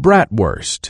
Bratwurst.